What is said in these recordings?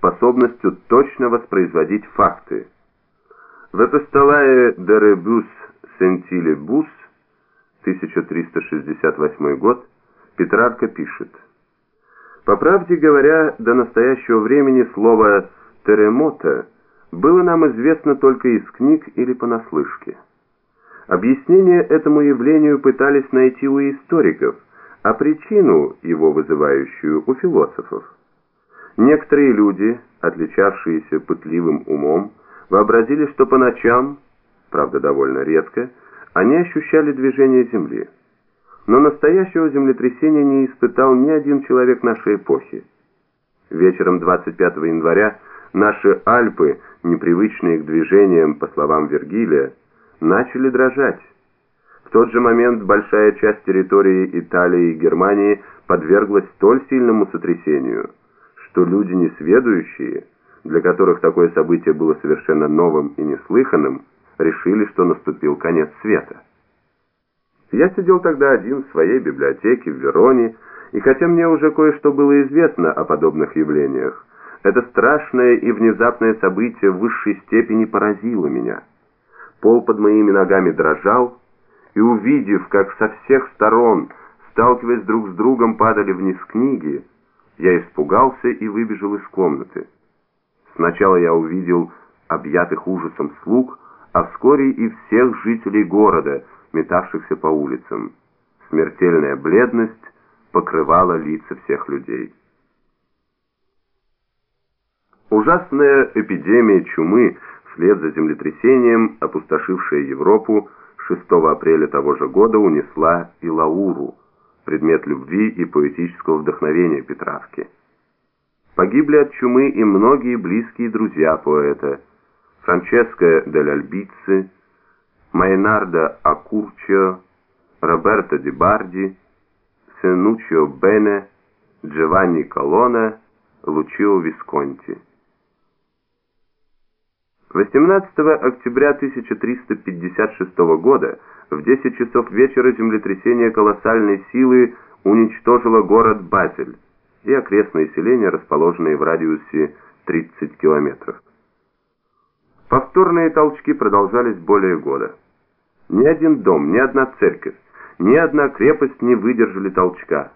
способностью точно воспроизводить факты. В «Эпистолае де ребус сентиле бус» 1368 год Петрарка пишет «По правде говоря, до настоящего времени слово «теремота» было нам известно только из книг или понаслышке. Объяснение этому явлению пытались найти у историков, а причину, его вызывающую, у философов. Некоторые люди, отличавшиеся пытливым умом, вообразили, что по ночам, правда довольно редко, они ощущали движение Земли. Но настоящего землетрясения не испытал ни один человек нашей эпохи. Вечером 25 января наши Альпы, непривычные к движениям, по словам Вергилия, начали дрожать. В тот же момент большая часть территории Италии и Германии подверглась столь сильному сотрясению, что люди несведущие, для которых такое событие было совершенно новым и неслыханным, решили, что наступил конец света. Я сидел тогда один в своей библиотеке в Вероне, и хотя мне уже кое-что было известно о подобных явлениях, это страшное и внезапное событие в высшей степени поразило меня. Пол под моими ногами дрожал, и увидев, как со всех сторон, сталкиваясь друг с другом, падали вниз книги, я испугался и выбежал из комнаты. Сначала я увидел объятых ужасом слуг, а вскоре и всех жителей города, метавшихся по улицам. Смертельная бледность покрывала лица всех людей. Ужасная эпидемия чумы вслед за землетрясением, опустошившая Европу, 6 апреля того же года унесла и Лауру, предмет любви и поэтического вдохновения Петравки. Погибли от чумы и многие близкие друзья поэта, Франческо дель Альбици, Майнардо Акурчио, Роберто Ди Барди, Сенучио Бене, Джованни Колона, Лучио Висконти. 18 октября 1356 года в 10 часов вечера землетрясение колоссальной силы уничтожило город Базель и окрестные селения, расположенные в радиусе 30 километров. Повторные толчки продолжались более года. Ни один дом, ни одна церковь, ни одна крепость не выдержали толчка.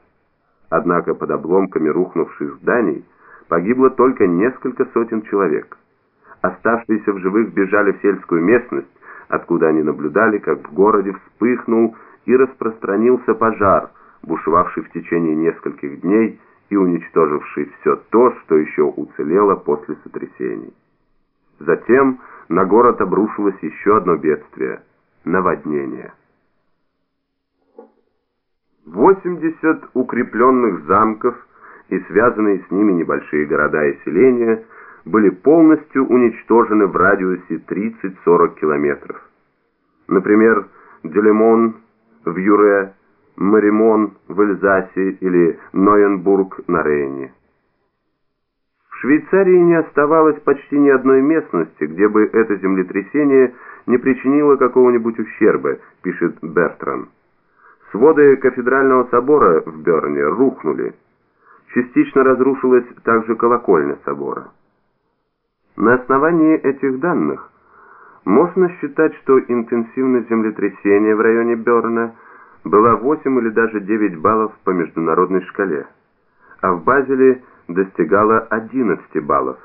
Однако под обломками рухнувших зданий погибло только несколько сотен человек. Оставшиеся в живых бежали в сельскую местность, откуда они наблюдали, как в городе вспыхнул и распространился пожар, бушевавший в течение нескольких дней и уничтоживший все то, что еще уцелело после сотрясений. Затем на город обрушилось еще одно бедствие – наводнение. 80 укрепленных замков и связанные с ними небольшие города и селения – были полностью уничтожены в радиусе 30-40 километров. Например, Делемон в Юре, Маримон в Эльзасе или Нойенбург на Рейне. В Швейцарии не оставалось почти ни одной местности, где бы это землетрясение не причинило какого-нибудь ущерба, пишет Бертран. Своды кафедрального собора в Берне рухнули. Частично разрушилась также колокольня собора. На основании этих данных можно считать, что интенсивность землетрясения в районе Берна была 8 или даже 9 баллов по международной шкале, а в Базеле достигала 11 баллов,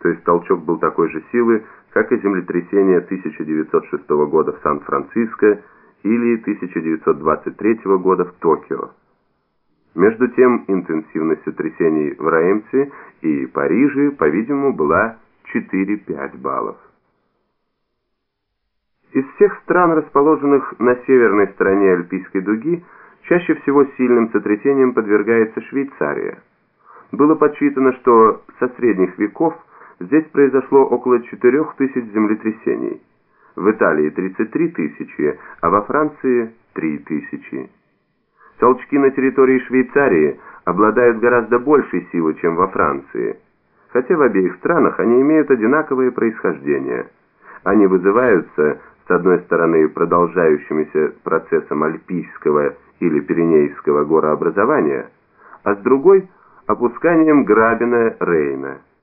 то есть толчок был такой же силы, как и землетрясение 1906 года в Сан-Франциско или 1923 года в Токио. Между тем, интенсивность сотрясений в Раэмсе и Париже, по-видимому, была 4-5 баллов. Из всех стран, расположенных на северной стороне Альпийской дуги, чаще всего сильным сотрясением подвергается Швейцария. Было подсчитано, что со средних веков здесь произошло около 4000 землетрясений. В Италии 33 тысячи, а во Франции 3 тысячи. Толчки на территории Швейцарии обладают гораздо большей силой, чем во Франции – хотя в обеих странах они имеют одинаковое происхождение. Они вызываются, с одной стороны, продолжающимся процессом альпийского или пиренейского горообразования, а с другой – опусканием грабина Рейна –